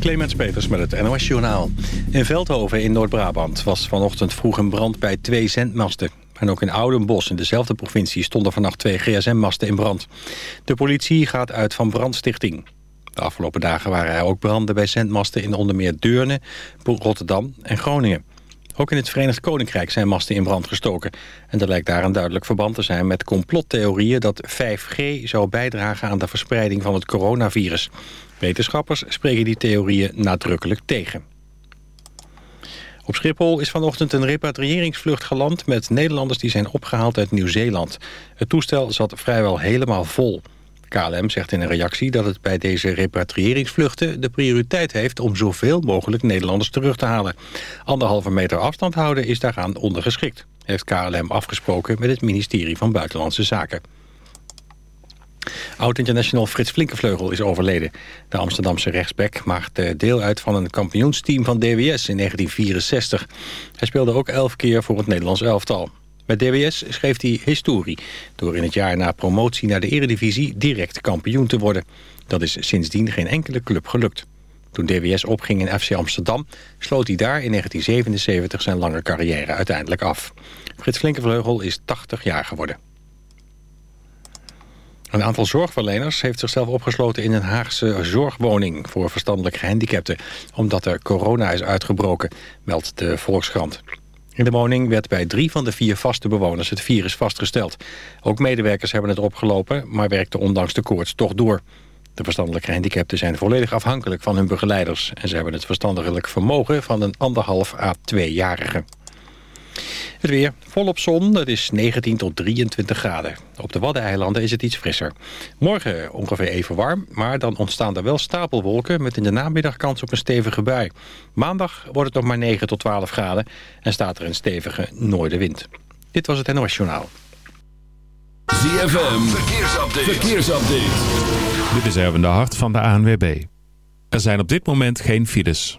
Clemens Peters met het NOS Journaal. In Veldhoven in Noord-Brabant was vanochtend vroeg een brand bij twee zendmasten. En ook in Oudenbos in dezelfde provincie stonden vannacht twee gsm-masten in brand. De politie gaat uit van brandstichting. De afgelopen dagen waren er ook branden bij zendmasten in onder meer Deurne, Rotterdam en Groningen. Ook in het Verenigd Koninkrijk zijn masten in brand gestoken. En er lijkt daar een duidelijk verband te zijn met complottheorieën... dat 5G zou bijdragen aan de verspreiding van het coronavirus. Wetenschappers spreken die theorieën nadrukkelijk tegen. Op Schiphol is vanochtend een repatriëringsvlucht geland... met Nederlanders die zijn opgehaald uit Nieuw-Zeeland. Het toestel zat vrijwel helemaal vol... KLM zegt in een reactie dat het bij deze repatriëringsvluchten de prioriteit heeft om zoveel mogelijk Nederlanders terug te halen. Anderhalve meter afstand houden is daaraan ondergeschikt, heeft KLM afgesproken met het ministerie van Buitenlandse Zaken. Oud-international Frits Flinkevleugel is overleden. De Amsterdamse rechtsback maakte deel uit van een kampioensteam van DWS in 1964. Hij speelde ook elf keer voor het Nederlands elftal. Met DWS schreef hij historie... door in het jaar na promotie naar de eredivisie direct kampioen te worden. Dat is sindsdien geen enkele club gelukt. Toen DWS opging in FC Amsterdam... sloot hij daar in 1977 zijn lange carrière uiteindelijk af. Frits Flinkevleugel is 80 jaar geworden. Een aantal zorgverleners heeft zichzelf opgesloten in een Haagse zorgwoning voor verstandelijk gehandicapten, omdat er corona is uitgebroken, meldt de Volkskrant. In de woning werd bij drie van de vier vaste bewoners het virus vastgesteld. Ook medewerkers hebben het opgelopen, maar werkten ondanks de koorts toch door. De verstandelijke gehandicapten zijn volledig afhankelijk van hun begeleiders... en ze hebben het verstandelijk vermogen van een anderhalf à twee-jarige. Het weer volop zon, het is 19 tot 23 graden. Op de Waddeneilanden is het iets frisser. Morgen ongeveer even warm, maar dan ontstaan er wel stapelwolken... met in de namiddag kans op een stevige bui. Maandag wordt het nog maar 9 tot 12 graden... en staat er een stevige noordenwind. Dit was het NOS Journaal. ZFM, verkeersupdate. verkeersupdate. Dit is Erwin de Hart van de ANWB. Er zijn op dit moment geen files.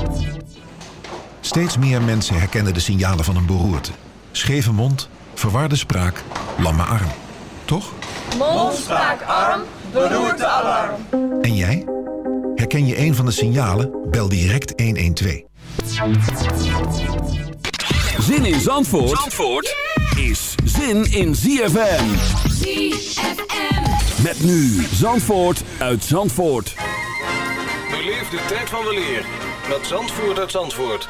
Steeds meer mensen herkennen de signalen van een beroerte. Scheve mond, verwarde spraak, lamme arm. Toch? Mond, spraak, arm, beroerte, alarm. En jij? Herken je een van de signalen? Bel direct 112. Zin in Zandvoort, Zandvoort is zin in ZFM. ZFM. Met nu Zandvoort uit Zandvoort. Beleef de tijd van weleer met Zandvoort uit Zandvoort.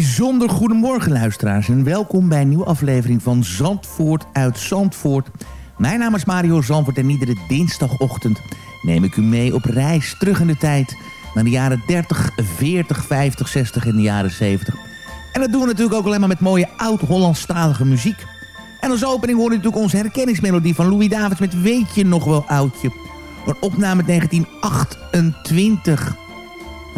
Bijzonder goedemorgen luisteraars en welkom bij een nieuwe aflevering van Zandvoort uit Zandvoort. Mijn naam is Mario Zandvoort en iedere dinsdagochtend neem ik u mee op reis terug in de tijd naar de jaren 30, 40, 50, 60 en de jaren 70. En dat doen we natuurlijk ook alleen maar met mooie oud-Hollandstalige muziek. En als opening hoor je natuurlijk onze herkenningsmelodie van Louis Davids met Weet je nog wel oudje? Een opname uit 1928.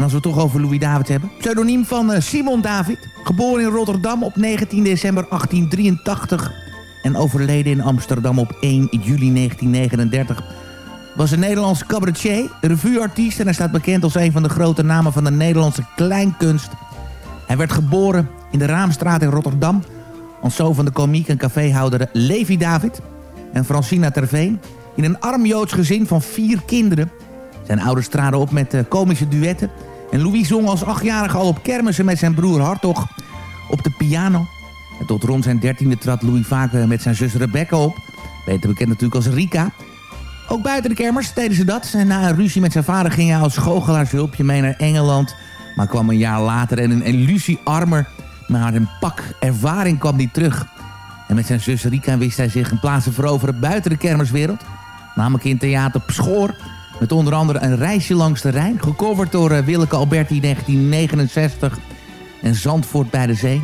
En als we het toch over Louis David hebben. Pseudoniem van eh, Simon David. Geboren in Rotterdam op 19 december 1883. En overleden in Amsterdam op 1 juli 1939. Was een Nederlandse cabaretier, revueartiest... en hij staat bekend als een van de grote namen van de Nederlandse kleinkunst. Hij werd geboren in de Raamstraat in Rotterdam... als zoon van de komiek en caféhouder Levi David... en Francina Terveen... in een arm Joods gezin van vier kinderen... Zijn ouders traden op met eh, komische duetten. En Louis zong als achtjarige al op kermissen met zijn broer Hartog op de piano. En tot rond zijn dertiende trad Louis vaak eh, met zijn zus Rebecca op. Beter bekend natuurlijk als Rika. Ook buiten de kermers deden ze dat. Na een ruzie met zijn vader ging hij als goochelaarshulpje mee naar Engeland. Maar kwam een jaar later en een illusie armer. Maar een pak ervaring kwam hij terug. En met zijn zus Rika wist hij zich een plaats te veroveren buiten de kermerswereld. Namelijk in theater Pschoor met onder andere een reisje langs de Rijn. Gecoverd door uh, Willeke Alberti 1969. En Zandvoort bij de Zee.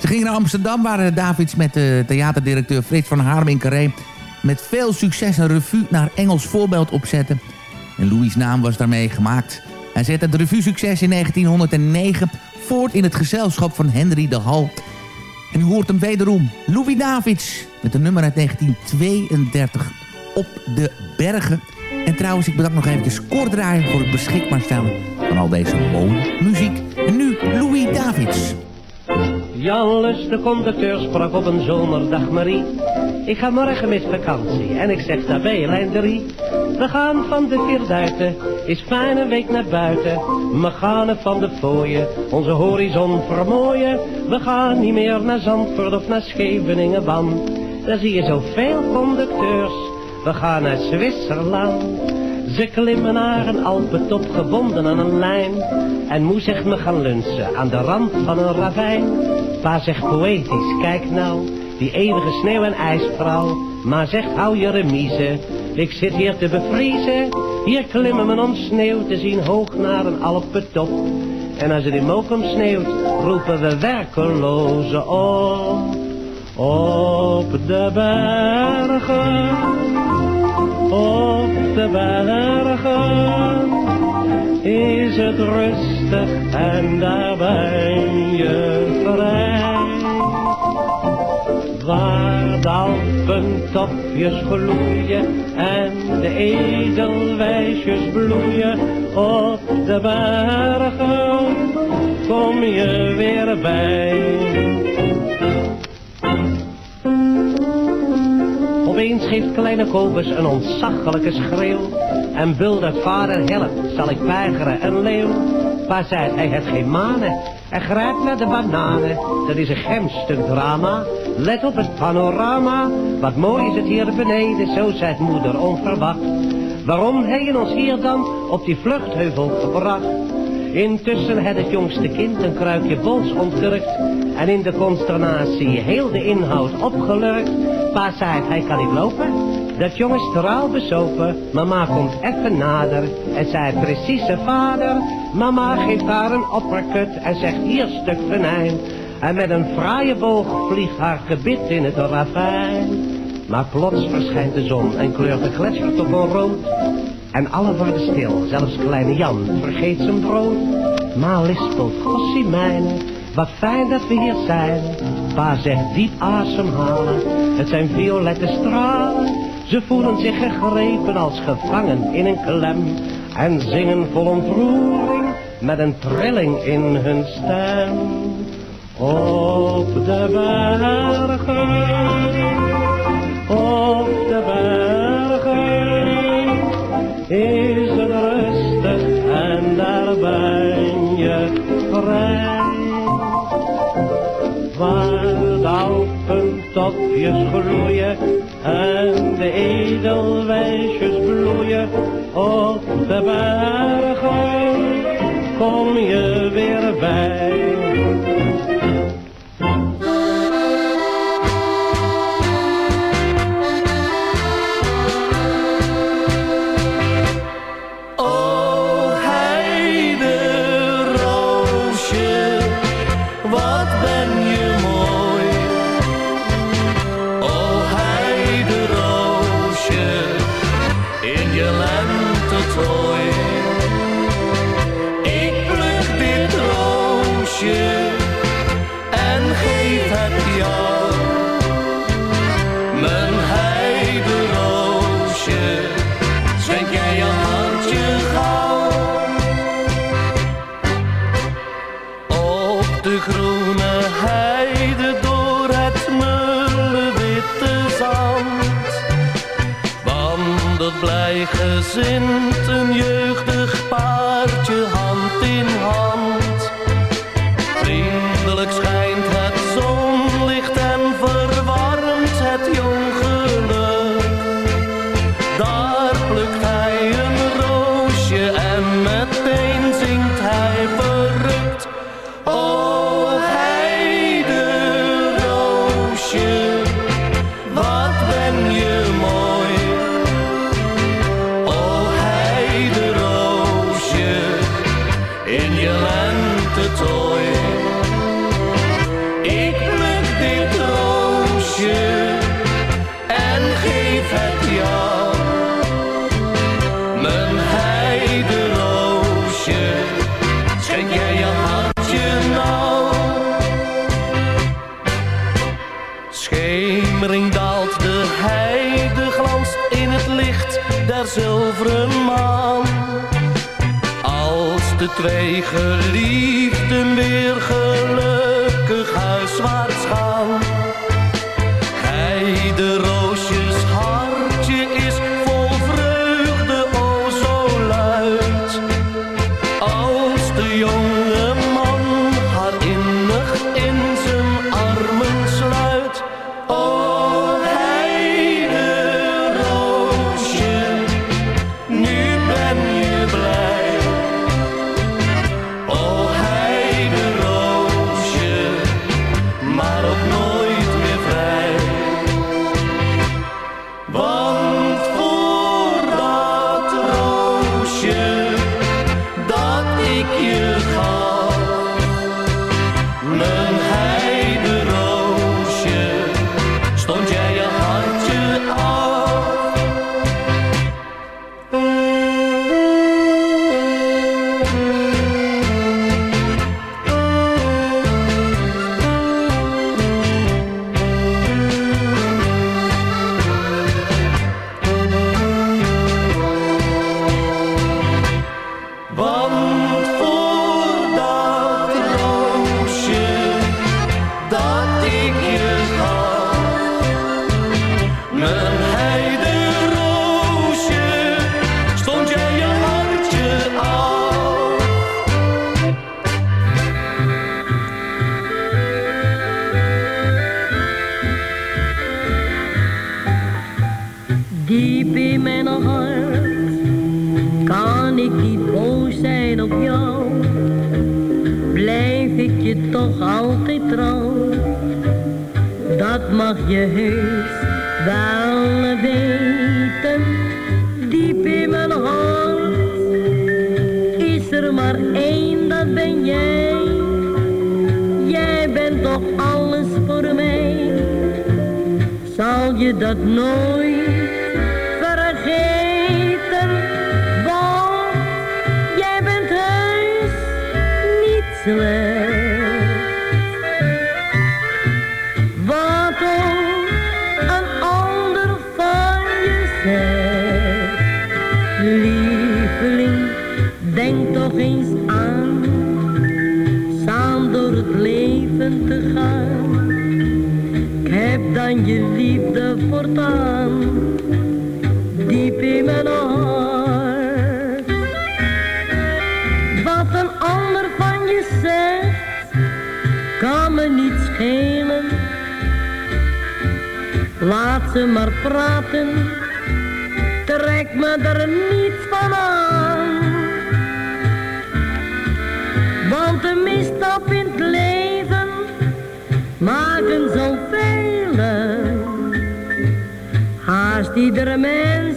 Ze gingen naar Amsterdam waar Davids met de theaterdirecteur Frits van Haarlem Carré... met veel succes een revue naar Engels voorbeeld opzetten. En Louis' naam was daarmee gemaakt. Hij zette het revue-succes in 1909 voort in het gezelschap van Henry de Hal. En u hoort hem wederom, Louis Davids, met een nummer uit 1932, Op de Bergen. En trouwens, ik bedank nog even Koordraaier voor het beschikbaar stellen van al deze mooie muziek. En nu Louis Davids. Jan Lus, de conducteur, sprak op een zomerdag Marie. Ik ga morgen met vakantie en ik zeg daarbij lijn 3. We gaan van de Vierduiten, is fijne week naar buiten. We gaan van de fooien, onze horizon vermooien. We gaan niet meer naar Zandvoort of naar Scheveningen, want daar zie je zoveel conducteurs. We gaan naar Zwitserland. Ze klimmen naar een Alpentop gebonden aan een lijn. En moe zegt me gaan lunchen aan de rand van een ravijn. Pa zegt poëtisch, kijk nou, die eeuwige sneeuw- en ijsvrouw. Maar zegt hou je remise, ik zit hier te bevriezen. Hier klimmen we om sneeuw te zien hoog naar een Alpentop. En als het in Mokum sneeuwt, roepen we werkelozen op. Op de bergen, de bergen is het rustig en daar ben je vrij. Waar de alpentopjes gloeien en de edelwijsjes bloeien op de bergen, kom je weer bij. Opeens geeft kleine Kobus een ontzaglijke schreeuw. En buldert vader help, zal ik weigeren een leeuw. Pa zei, hij heeft geen manen. En grijpt naar de bananen. Dat is een gemstuk drama. Let op het panorama. Wat mooi is het hier beneden, zo zei moeder onverwacht. Waarom hebben ons hier dan op die vluchtheuvel gebracht? Intussen had het jongste kind een kruikje bols ontkurkt en in de consternatie heel de inhoud opgelurkt. Pa zei, hij kan niet lopen. Dat jong is toraal bezopen. Mama komt even nader en zei, precieze vader. Mama geeft haar een opperkut en zegt, hier stuk venijn. En met een fraaie boog vliegt haar gebit in het ravijn. Maar plots verschijnt de zon en kleurt de gletsjer tot rood. En alle worden stil, zelfs kleine Jan vergeet zijn brood. Maar lispelt, gossie wat fijn dat we hier zijn. Pa zegt diep ademhalen, het zijn violette stralen. Ze voelen zich gegrepen als gevangen in een klem. En zingen vol ontroering met een trilling in hun stem. Op de bergen, op de bergen alpentopjes gloeien en de edelwijsjes bloeien op de bergen, kom je weer bij. Twee geliefden je heus wel weten. Diep in mijn hart is er maar één, dat ben jij. Jij bent toch alles voor mij. Zal je dat nooit ze maar praten, trek me er niets van aan. Want de misstap in het leven maken zoveel. Haast iedere mens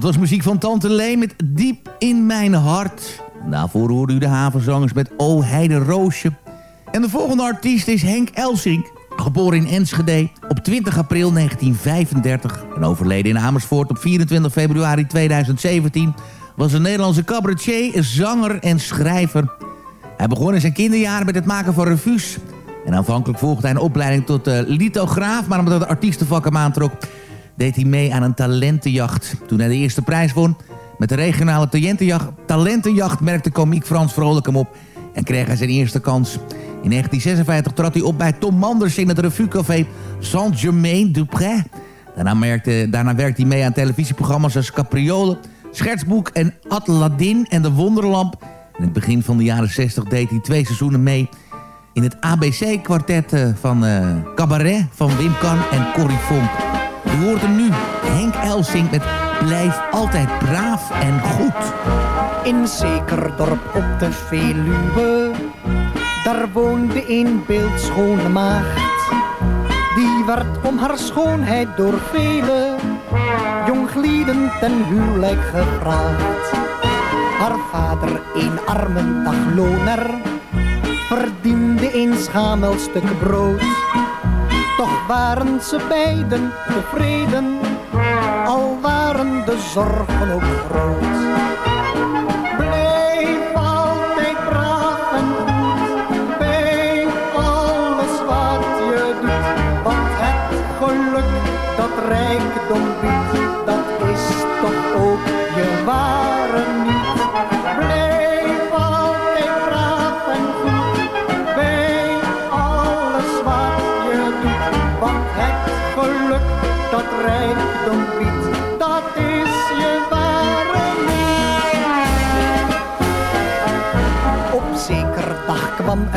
dat was muziek van Tante Lee met Diep in mijn hart. Daarvoor hoorde u de havenzangers met O Heide Roosje. En de volgende artiest is Henk Elsink. Geboren in Enschede op 20 april 1935 en overleden in Amersfoort op 24 februari 2017... was een Nederlandse cabaretier, zanger en schrijver. Hij begon in zijn kinderjaren met het maken van revues. En aanvankelijk volgde hij een opleiding tot eh, lithograaf... maar omdat de artiestenvak hem aantrok deed hij mee aan een talentenjacht. Toen hij de eerste prijs won met de regionale talentenjacht, talentenjacht merkte komiek Frans Vrolijk hem op en kreeg hij zijn eerste kans. In 1956 trad hij op bij Tom Manders in het revuecafé Saint-Germain-du-Pré. Daarna, merkte, daarna werkte hij mee aan televisieprogramma's als Capriolen, Schertsboek en Atladin en de Wonderlamp. In het begin van de jaren 60 deed hij twee seizoenen mee in het ABC-kwartet eh, van eh, Cabaret van Wim Kan en Corrie Vonk. U hoort nu, Henk Elsink met Blijf altijd braaf en goed. In zeker dorp op de Veluwe, daar woonde een beeldschone maagd. Die werd om haar schoonheid door vele jonglieden ten huwelijk gevraagd. Haar vader, een arme dagloner, verdiende een schamel stuk brood. Waren ze beiden tevreden, al waren de zorgen ook groot.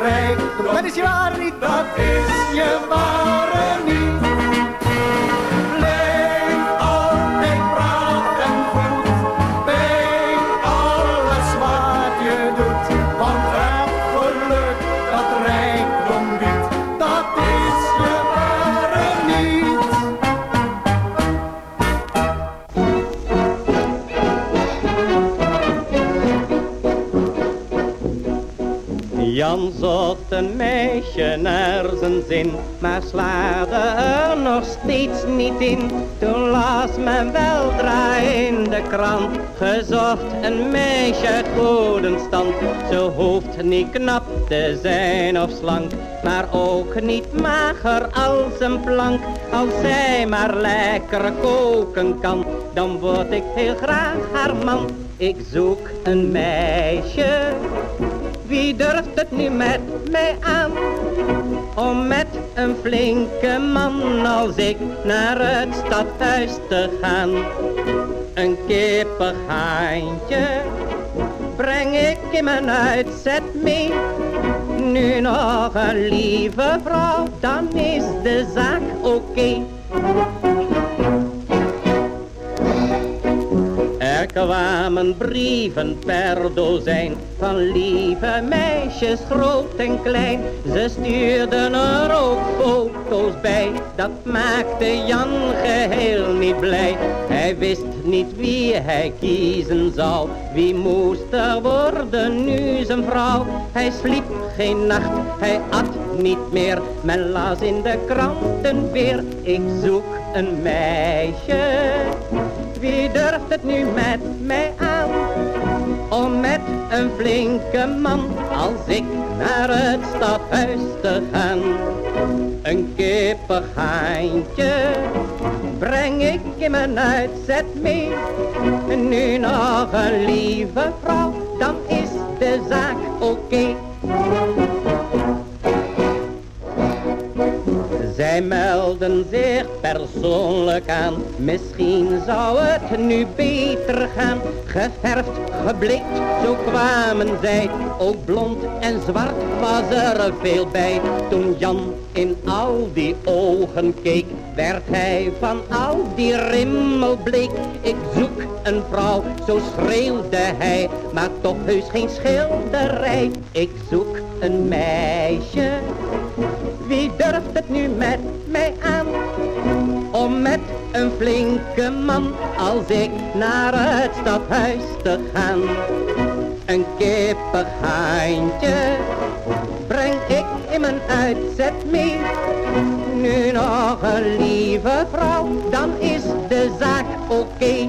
rijdt. Dat is je ware niet. Dat is je ware niet. Zocht een meisje naar zijn zin, maar slaagde er nog steeds niet in. Toen las men weldra in de krant, gezocht een meisje goede stand. Ze hoeft niet knap te zijn of slank, maar ook niet mager als een plank. Als zij maar lekker koken kan, dan word ik heel graag haar man. Ik zoek een meisje wie durft het nu met mij aan? Om met een flinke man als ik naar het stadhuis te gaan. Een kippengaantje breng ik in mijn uitzet mee. Nu nog een lieve vrouw, dan is de zaak oké. Kwamen brieven per dozijn van lieve meisjes groot en klein. Ze stuurden er ook foto's bij, dat maakte Jan geheel niet blij. Hij wist niet wie hij kiezen zou, wie moest er worden nu zijn vrouw. Hij sliep geen nacht, hij at niet meer, men las in de kranten weer. Ik zoek een meisje, wie durft het nu met mij aan? Om met een flinke man als ik naar het stadhuis te gaan. Een kippig haantje breng ik in mijn uitzet mee. Nu nog een lieve vrouw, dan is de zaak oké. Zij melden zich persoonlijk aan, misschien zou het nu beter gaan. Geverfd, geblikt, zo kwamen zij, ook blond en zwart was er veel bij. Toen Jan in al die ogen keek, werd hij van al die rimmel bleek. Ik zoek een vrouw, zo schreeuwde hij, maar toch heus geen schilderij. Ik zoek een meisje, wie durft het nu met mij aan? Om met een flinke man als ik naar het stadhuis te gaan. Een kippig haantje breng ik in mijn uitzet mee. Nu nog een lieve vrouw, dan is de zaak oké.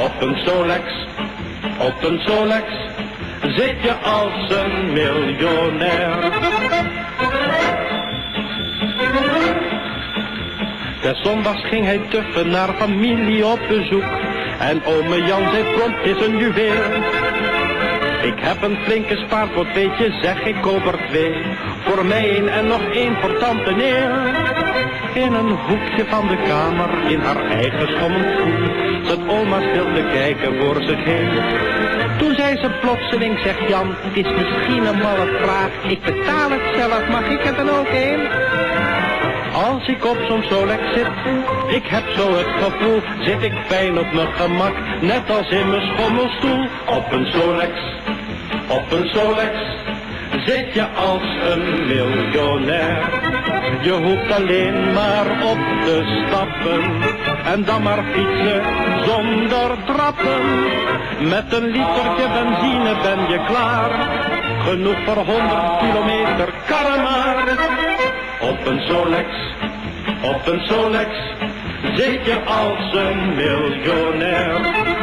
Op een Solex, op een Solex, zit je als een miljonair. Des zondags ging hij tuffen naar familie op bezoek. En ome Jan zei prompt is een juweel. Ik heb een flinke spaarpot, weet je, zeg ik koop er twee. Voor mij één en nog één voor tante Neel. In een hoekje van de kamer, in haar eigen schommelstoel, zat oma stil te kijken voor zich heen. Toen zei ze plotseling, zegt Jan, het is misschien een malle vraag, ik betaal het zelf, mag ik er dan ook een? Als ik op zo'n Solex zit, ik heb zo het gevoel, zit ik fijn op mijn gemak, net als in mijn schommelstoel. Op een Solex, op een Solex, zit je als een miljonair. Je hoeft alleen maar op te stappen, en dan maar fietsen zonder trappen. Met een litertje benzine ben je klaar, genoeg voor 100 kilometer, karren maar. Op een Solex, op een Solex, zit je als een miljonair.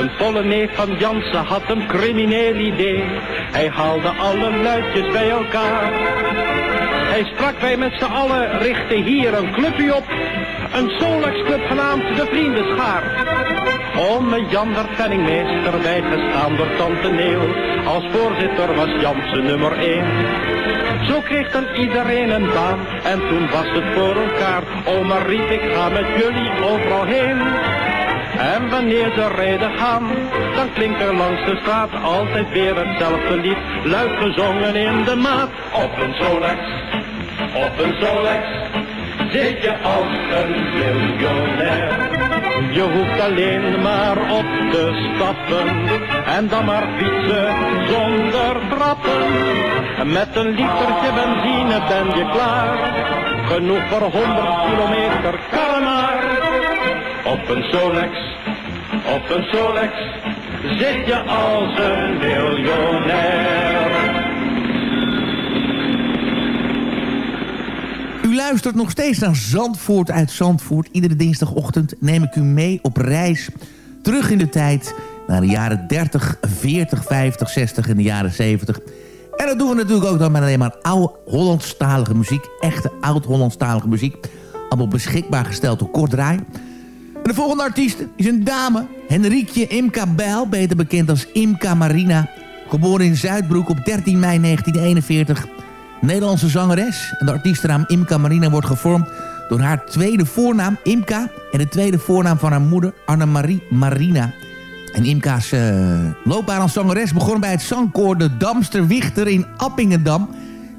Een volle neef van Jansen had een crimineel idee. Hij haalde alle luidjes bij elkaar. Hij sprak wij met z'n allen, richtte hier een clubje op. Een Solex-club genaamd de Vriendenschaar. Ome Jan werd penningmeester bijgestaan door tante Neel. Als voorzitter was Jansen nummer 1. Zo kreeg dan iedereen een baan en toen was het voor elkaar. Oma riep ik ga met jullie overal heen. En wanneer ze rijden gaan, dan klinkt er langs de straat altijd weer hetzelfde lied. Luid gezongen in de maat. Op een Solex, op een Solex, zit je als een miljonair. Je hoeft alleen maar op te stappen en dan maar fietsen zonder trappen. Met een litertje benzine ben je klaar, genoeg voor 100 kilometer maar. Op een Solex, op een Solex, zit je als een miljonair. U luistert nog steeds naar Zandvoort uit Zandvoort. Iedere dinsdagochtend neem ik u mee op reis terug in de tijd... naar de jaren 30, 40, 50, 60 en de jaren 70. En dat doen we natuurlijk ook dan met alleen maar oude Hollandstalige muziek. Echte oud-Hollandstalige muziek. Allemaal beschikbaar gesteld door Kort Draai. En de volgende artiest is een dame. Henrietje Imka Bijl, beter bekend als Imka Marina. Geboren in Zuidbroek op 13 mei 1941... Nederlandse zangeres. En de artiestennaam Imka Marina wordt gevormd door haar tweede voornaam Imka... en de tweede voornaam van haar moeder Annemarie Marina. En Imka's uh, loopbaan als zangeres begon bij het zangkoor De Damster Wichter in Appingedam.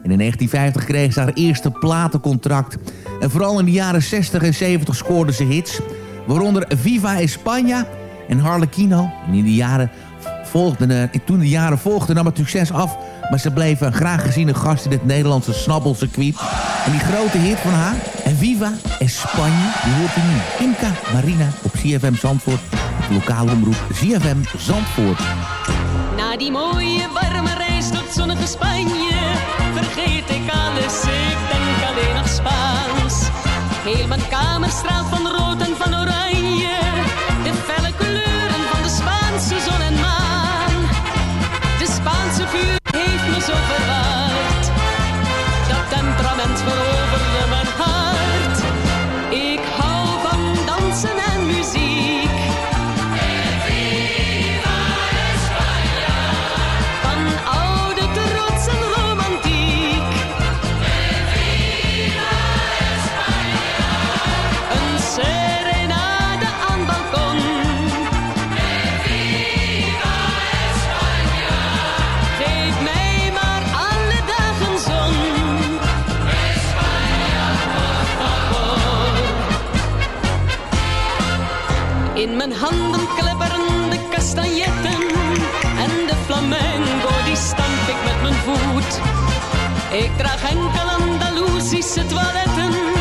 En in 1950 kreeg ze haar eerste platencontract. En vooral in de jaren 60 en 70 scoorde ze hits... waaronder Viva España en Harlequino. En in de jaren volgden, uh, toen de jaren volgden nam het succes af... maar ze bleef een graag geziene gast in het Nederlandse snabbelcircuit. En die grote hit van haar, en Viva España, die hoort u nu. Imka Marina op CFM Zandvoort, op lokale omroep CFM Zandvoort. Na die mooie warme reis tot zonnige Spanje vergeet ik alles, ik denk alleen nog Spaans. Heel mijn kamer straalt van rood Ik draag enkel Andalusische toiletten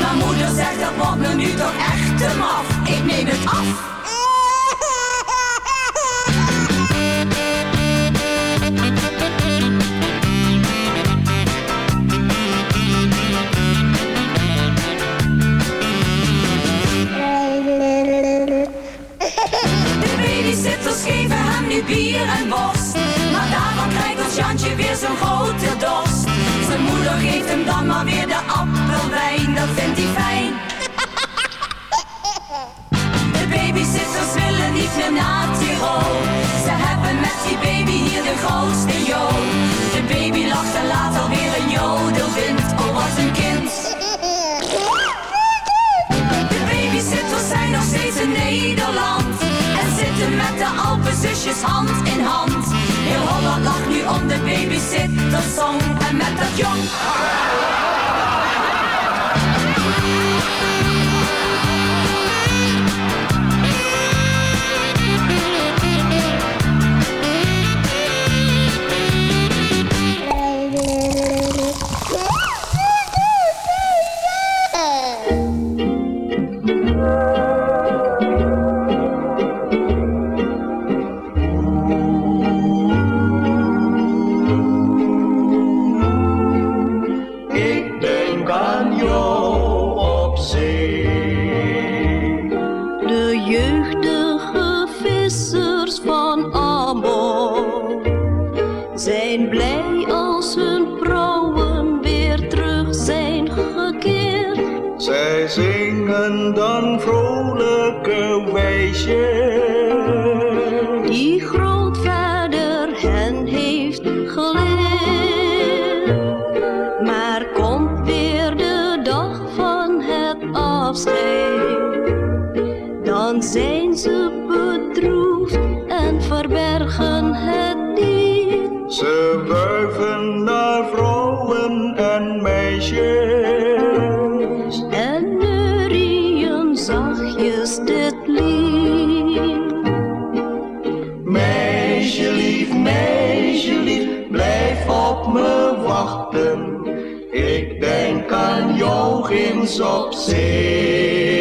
Maar moeder zegt dat wordt me nu toch echt te maf. Ik neem het af. En Ik denk aan jou ginds op zee.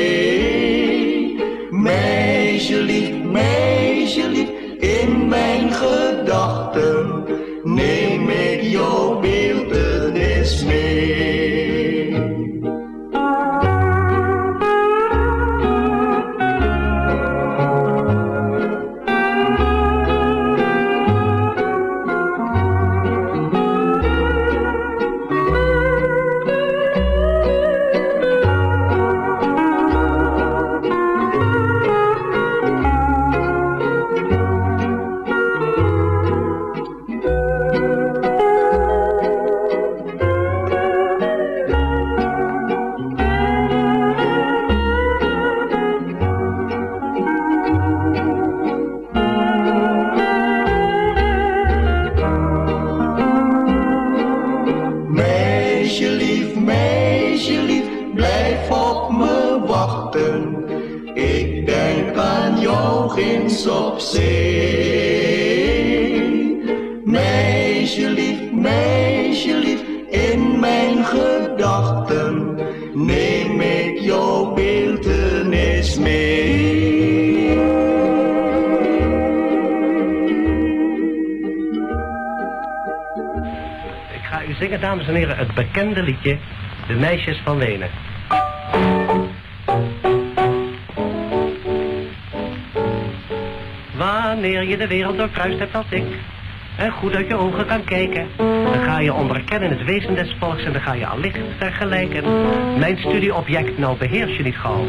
Goed uit je ogen kan kijken, dan ga je onderkennen het wezen des volks en dan ga je allicht vergelijken. Mijn studieobject nou beheers je niet gauw.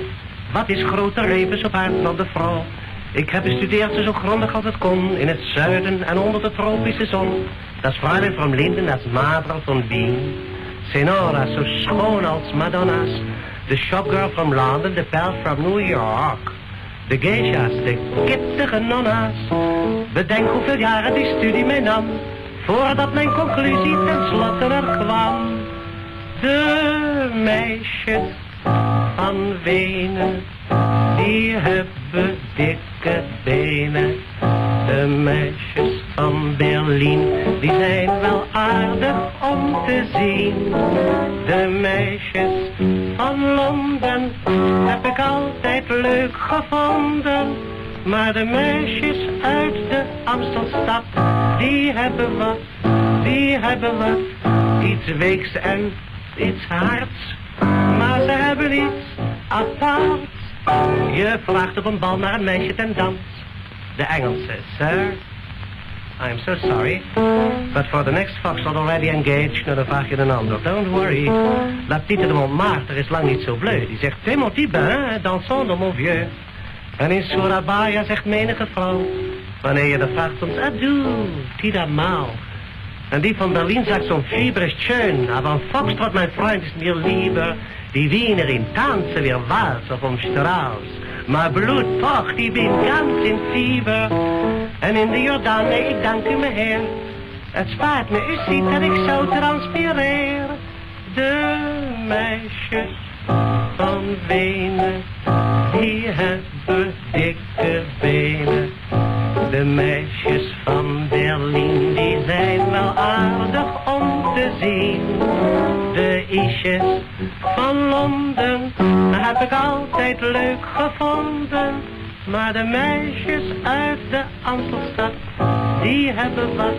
Wat is groter levens op aarde dan de vrouw? Ik heb bestudeerd ze zo grondig als het kon, in het zuiden en onder de tropische zon. Dat Fräulein van Linden, dat Madra van Wien. Senora, zo schoon als Madonna's. De shopgirl from London, de pijl from New York. De geisha's, de kittige nonna's. Bedenk hoeveel jaren die studie mij nam. Voordat mijn conclusie ten slotte er kwam. De meisjes van Wenen, die hebben dikke benen. De meisjes van Berlijn, die zijn wel aardig om te zien. De meisjes van Londen heb ik altijd leuk gevonden. Maar de meisjes uit de Amstelstad, die hebben wat, die hebben wat. Iets weeks en iets hards, maar ze hebben iets aparts. Je vraagt op een bal naar een meisje ten dans. De Engelse, sir. I'm so sorry, but for the next fox not already engaged, nou dan vraag je een ander. Don't worry. La petite de Montmartre is lang niet zo bleu. Die zegt, t'es mon petit bain, dansons de mon vieux. En in Surabaya zegt menige vrouw, wanneer je de vraagt soms adieu, tida mau. En die van Berlin sagt zo'n Fieber ist schön, aber ein Foxtrot, mein Freund, ist mir lieber. Die Wiener in tanzen wir Walzer vom Strauß. Maar bloed pocht, ik ben ganz in fieber. En in de Jordaan, ik dank u me heer. Het spaart me, u ziet dat ik zo transpireer. De meisjes van Wenen, die hebben dikke benen. De meisjes van Berlijn, die zijn wel aardig om te zien. De isjes van Londen heb ik altijd leuk gevonden. Maar de meisjes uit de Amstelstad, die hebben wat,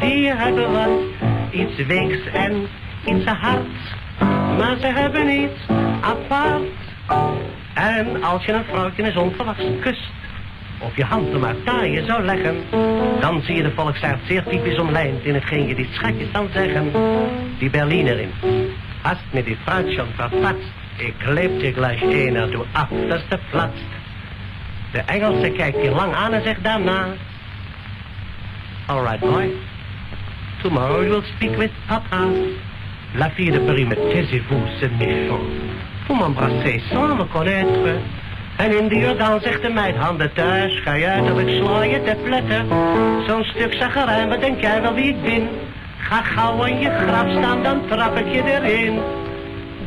die hebben wat. Iets weeks en iets hards, maar ze hebben iets apart. En als je een vrouwtje eens onverwachts kust, of je hand er maar taaien zou leggen, dan zie je de volksaard zeer typisch omlijnd in hetgeen je die schatjes dan zeggen. Die Berlinerin, hast mir die Frau schon verpatst, ik kleep je gleich einer, du achterste platst. De Engelse kijkt je lang aan en zegt daarna, Alright boy, tomorrow you will speak with papa. La fille de Paris me taisez-vous, c'est méchant. Vous m'embrasser sans me connaître. En in de Jordaan zegt de meid, handen thuis, ga je uit of ik sla je te pletten. Zo'n stuk zagerijn, wat denk jij wel wie ik ben? Ga gauw aan je graf staan, dan trap ik je erin.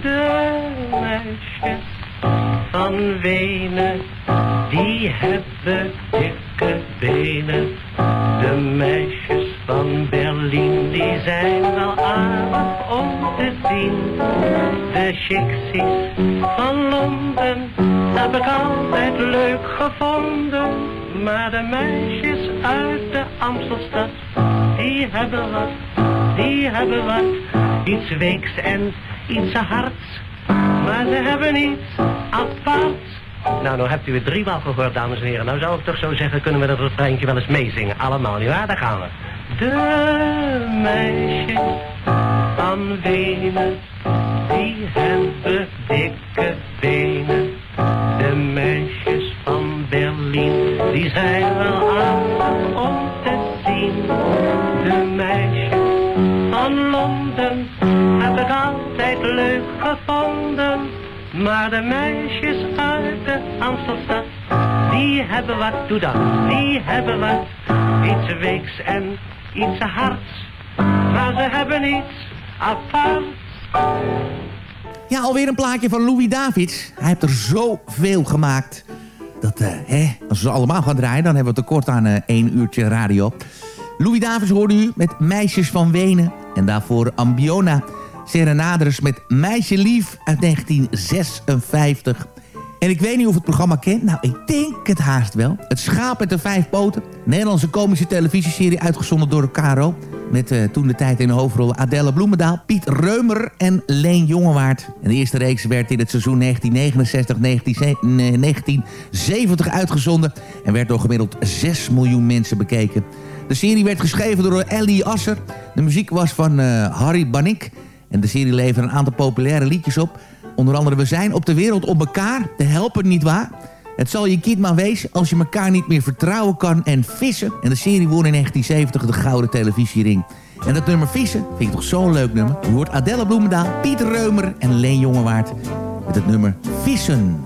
De meisjes van Wenen, die hebben dikke benen. De meisjes van Berlijn, die zijn wel aardig om te zien. De chixies van Londen, heb ik altijd leuk gevonden. Maar de meisjes uit de Amstelstad, die hebben wat, die hebben wat. Iets weeks en iets hards, maar ze hebben iets aparts. Nou, nou hebt u het driemaal gehoord, dames en heren. Nou zou ik toch zo zeggen, kunnen we dat refreintje wel eens meezingen. Allemaal, nietwaar? Daar gaan we. De meisjes van Wenen, die hebben dikke benen. De meisjes uit de Amstelstad, die hebben wat, doe dat, die hebben wat. Iets weeks en iets hards, maar ze hebben iets aparts. Ja, alweer een plaatje van Louis Davids. Hij heeft er zoveel gemaakt. Dat, uh, hè, als we ze allemaal gaan draaien, dan hebben we tekort aan uh, één uurtje radio. Louis Davids hoorde u met Meisjes van Wenen. En daarvoor Ambiona Serenaders met Meisje Lief uit 1956. En ik weet niet of het programma kent. Nou, ik denk het haast wel. Het Schaap met de Vijf Poten. Nederlandse komische televisieserie uitgezonden door de Caro. Met uh, toen de tijd in de hoofdrollen Adelle Bloemendaal, Piet Reumer en Leen Jongewaard. En de eerste reeks werd in het seizoen 1969-1970 uitgezonden. En werd door gemiddeld 6 miljoen mensen bekeken. De serie werd geschreven door Ellie Asser. De muziek was van uh, Harry Banik. En de serie leverde een aantal populaire liedjes op. Onder andere We zijn op de wereld om elkaar te helpen, niet waar? Het zal je kind maar wezen als je elkaar niet meer vertrouwen kan en vissen. En de serie won in 1970 de Gouden Televisiering. En dat nummer Vissen vind ik toch zo'n leuk nummer. U hoort Adelle Bloemendaal, Pieter Reumer en Leen Jongewaard met het nummer Vissen.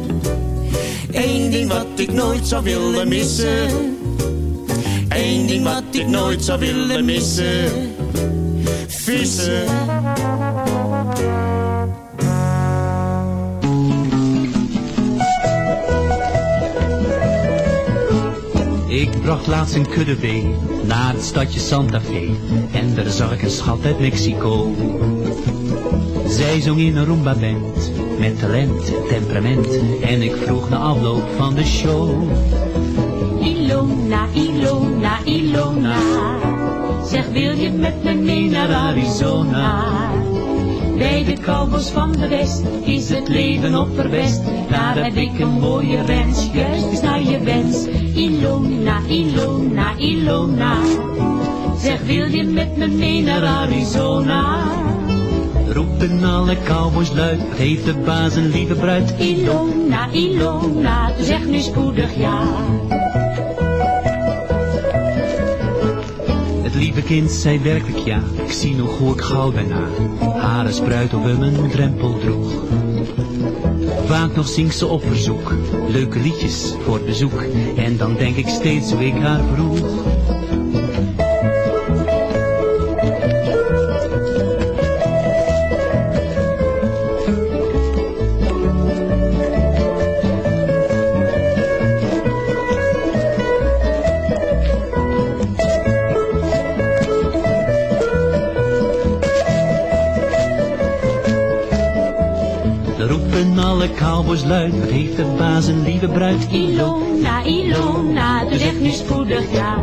Eén ding wat ik nooit zou willen missen. Eén ding wat ik nooit zou willen missen. Vissen. Ik bracht laatst een kudde mee naar het stadje Santa Fe. En daar zag ik een schat uit Mexico. Zij zong in een rumba band met talent, temperament. En ik vroeg na afloop van de show. Ilona, Ilona, Ilona. Zeg wil je met me mee naar Arizona? Bij de cowboys van de West is het leven opperbest. Daar heb ik een mooie wens, juist is naar je wens. Ilona, Ilona, Ilona. Zeg wil je met me mee naar Arizona? Roepen alle cowboys luid, heeft de baas een lieve bruid? Ilona, Ilona, zeg nu spoedig ja. Het lieve kind zei werkelijk ja, ik zie nog hoe ik gauw daarna haren spruit op hem een drempel droeg. Vaak nog zingt ze op verzoek, leuke liedjes voor het bezoek, en dan denk ik steeds hoe ik haar vroeg. Wat heeft de baas een lieve bruid? Ilona, Ilona, doe zeg nu spoedig ja.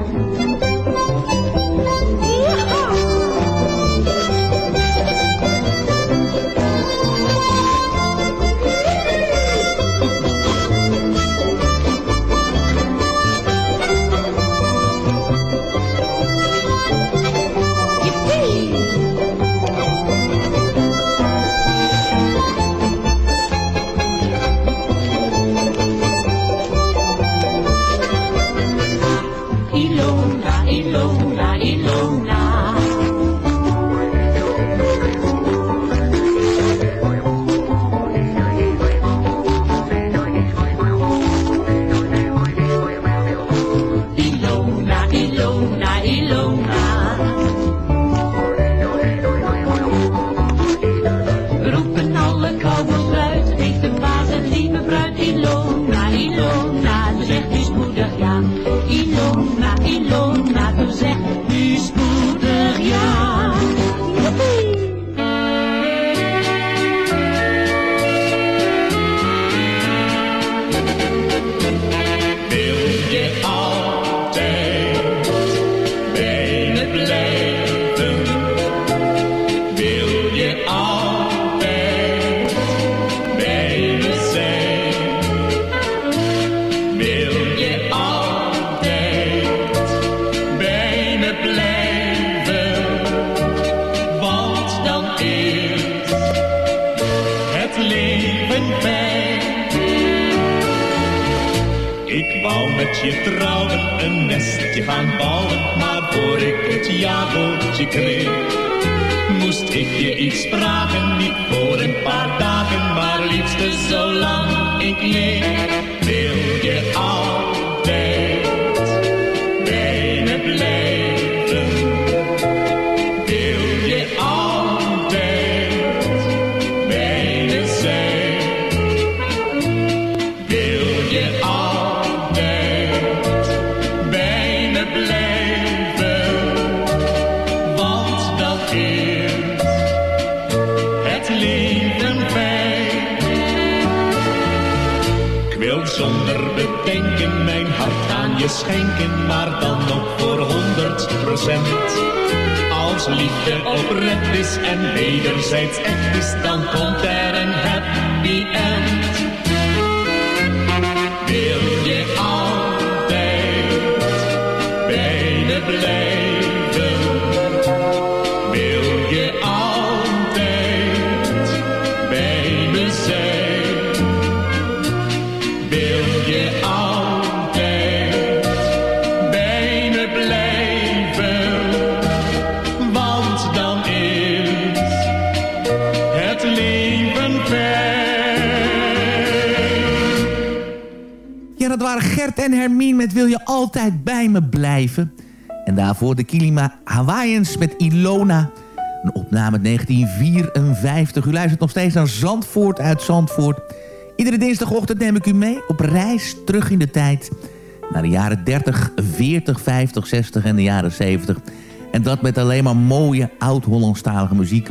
Liefde oprecht is en wederzijds echt is, dan komt en Hermine met Wil je altijd bij me blijven. En daarvoor de Kilima Hawaiians met Ilona. Een opname uit 1954. U luistert nog steeds naar Zandvoort uit Zandvoort. Iedere dinsdagochtend neem ik u mee op reis terug in de tijd. Naar de jaren 30, 40, 50, 60 en de jaren 70. En dat met alleen maar mooie oud-Hollandstalige muziek.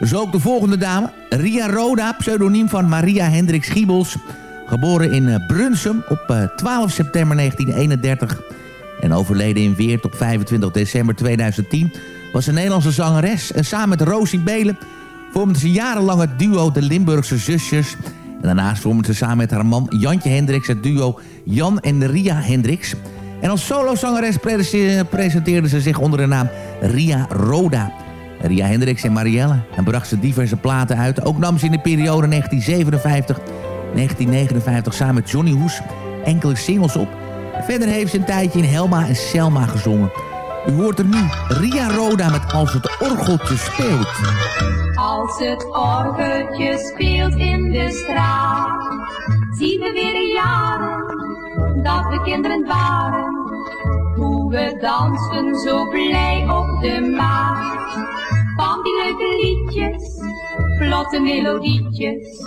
Zo ook de volgende dame. Ria Roda, pseudoniem van Maria Hendricks Giebels. Geboren in eh, Brunsum op eh, 12 september 1931 en overleden in Weert op 25 december 2010... was een Nederlandse zangeres en samen met Rosie Belen... vormden ze jarenlang het duo De Limburgse Zusjes... en daarnaast vormden ze samen met haar man Jantje Hendricks... het duo Jan en Ria Hendricks... En als solozangeres pre- presenteerde ze zich onder de naam Ria Roda. Ria Hendricks en Marielle. En bracht ze diverse platen uit. Ook nam ze in de periode 1957 1959 samen met Johnny Hoes enkele singles op. Verder heeft ze een tijdje in Helma en Selma gezongen. U hoort er nu Ria Roda met Als het orgeltje speelt. Als het orgeltje speelt in de straat, zien we weer de jaren dat we kinderen waren. Hoe we dansten zo blij op de maat. Van die leuke liedjes, vlotte melodietjes.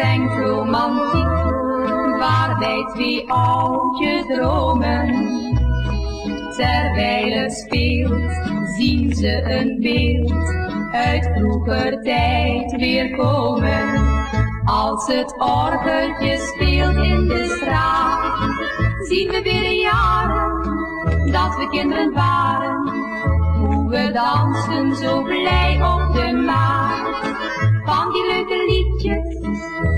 brengt romantiek, waarbij twee oudjes dromen. Terwijl het speelt, zien ze een beeld uit vroeger tijd weer komen. Als het orgeltje speelt in de straat, zien we weer jaren dat we kinderen waren. Hoe we dansen zo blij op de maat. Van die leuke liedjes,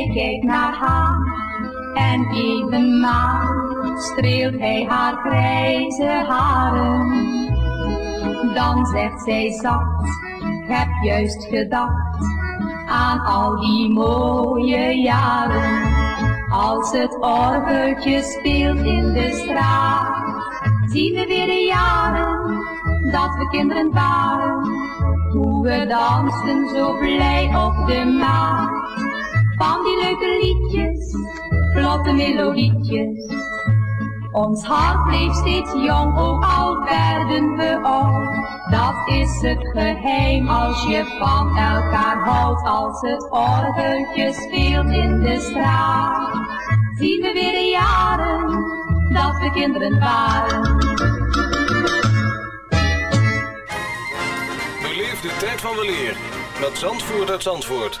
Hij kijkt naar haar en even maar streelt hij haar grijze haren. Dan zegt zij zacht, ik heb juist gedacht aan al die mooie jaren. Als het orgeltje speelt in de straat, zien we weer de jaren dat we kinderen waren. Hoe we dansten zo blij op de maat van die leuke liedjes, vlotte melodietjes. Ons hart bleef steeds jong, ook al werden we oud. Dat is het geheim als je van elkaar houdt. Als het orgeltje speelt in de straat. Zien we weer de jaren dat we kinderen waren. Beleef de tijd van weleer met Zandvoort uit Zandvoort.